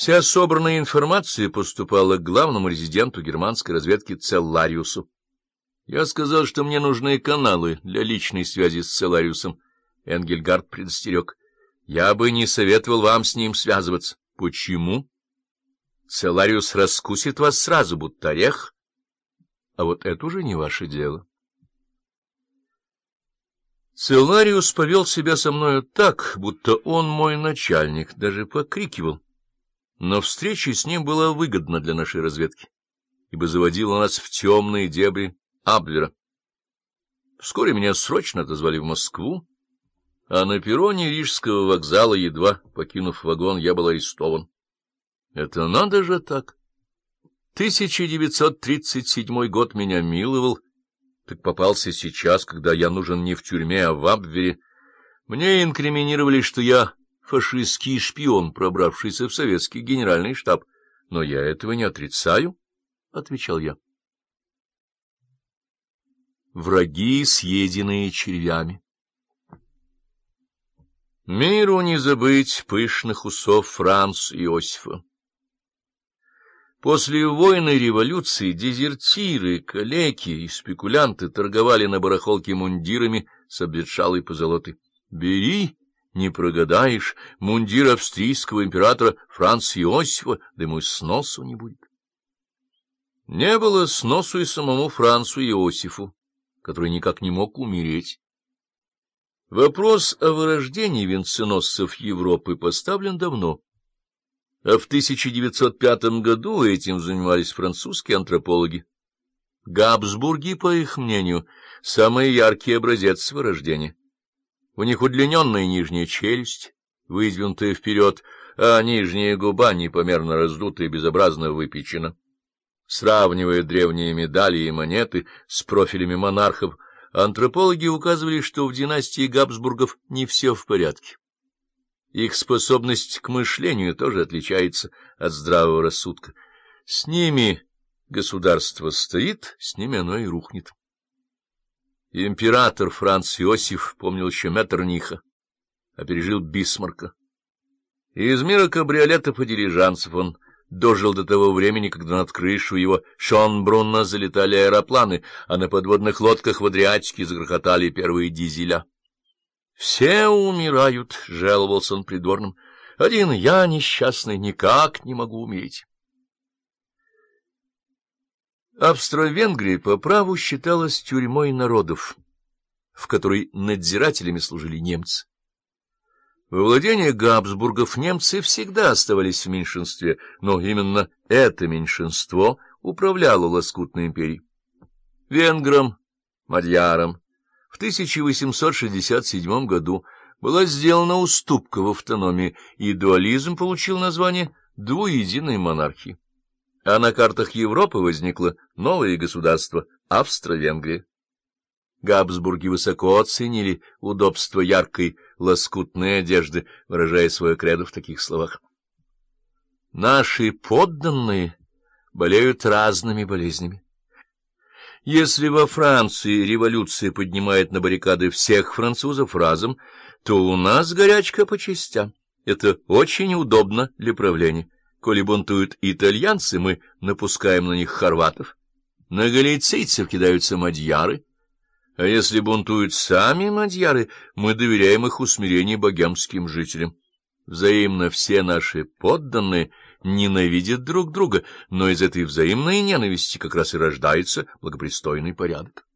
Вся собранная информация поступала к главному резиденту германской разведки Целлариусу. Я сказал, что мне нужны каналы для личной связи с Целлариусом. Энгельгард предостерег. Я бы не советовал вам с ним связываться. Почему? Целлариус раскусит вас сразу, будто орех. А вот это уже не ваше дело. Целлариус повел себя со мною так, будто он мой начальник, даже покрикивал. Но встреча с ним была выгодна для нашей разведки, ибо заводила нас в темные дебри Аблера. Вскоре меня срочно отозвали в Москву, а на перроне Рижского вокзала, едва покинув вагон, я был арестован. Это надо же так. 1937 год меня миловал, так попался сейчас, когда я нужен не в тюрьме, а в Абвере. Мне инкриминировали, что я фашистский шпион, пробравшийся в советский генеральный штаб. Но я этого не отрицаю, — отвечал я. Враги, съеденные червями Миру не забыть пышных усов Франц Иосифа. После войны революции дезертиры, калеки и спекулянты торговали на барахолке мундирами с обветшалой позолотой. Бери, не прогадаешь, мундир австрийского императора Франца Иосифа, да ему сносу не будет. Не было сносу и самому Францу Иосифу, который никак не мог умереть. Вопрос о вырождении венценосцев Европы поставлен давно. А в 1905 году этим занимались французские антропологи. Габсбурги, по их мнению, самый яркий образец вырождения. У них удлиненная нижняя челюсть, выдвинутая вперед, а нижняя губа непомерно раздута и безобразно выпечена. Сравнивая древние медали и монеты с профилями монархов, антропологи указывали, что в династии Габсбургов не все в порядке. Их способность к мышлению тоже отличается от здравого рассудка. С ними государство стоит, с ними оно и рухнет. Император Франц Иосиф помнил еще Меттерниха, а пережил Бисмарка. Из мира кабриолетов и дилижансов он дожил до того времени, когда над крышу его Шонбрунна залетали аэропланы, а на подводных лодках в Адриатике загрохотали первые дизеля. «Все умирают», — жаловался он придворным. «Один я, несчастный, никак не могу умереть». Австро-Венгрия по праву считалась тюрьмой народов, в которой надзирателями служили немцы. Во владениях Габсбургов немцы всегда оставались в меньшинстве, но именно это меньшинство управляло лоскутной империей. Венграм, мадьярам, в 1867 году была сделана уступка в автономии, и дуализм получил название двуединой монархии. А на картах Европы возникло новое государство — Австро-Венгрия. Габсбурги высоко оценили удобство яркой лоскутной одежды, выражая свое кредо в таких словах. «Наши подданные болеют разными болезнями. Если во Франции революция поднимает на баррикады всех французов разом, то у нас горячка по частям. Это очень удобно для правления. Коли бунтуют итальянцы, мы напускаем на них хорватов. На галицийцев кидаются мадьяры. А если бунтуют сами мадьяры, мы доверяем их усмирению богемским жителям. Взаимно все наши подданные ненавидят друг друга, но из этой взаимной ненависти как раз и рождается благопристойный порядок.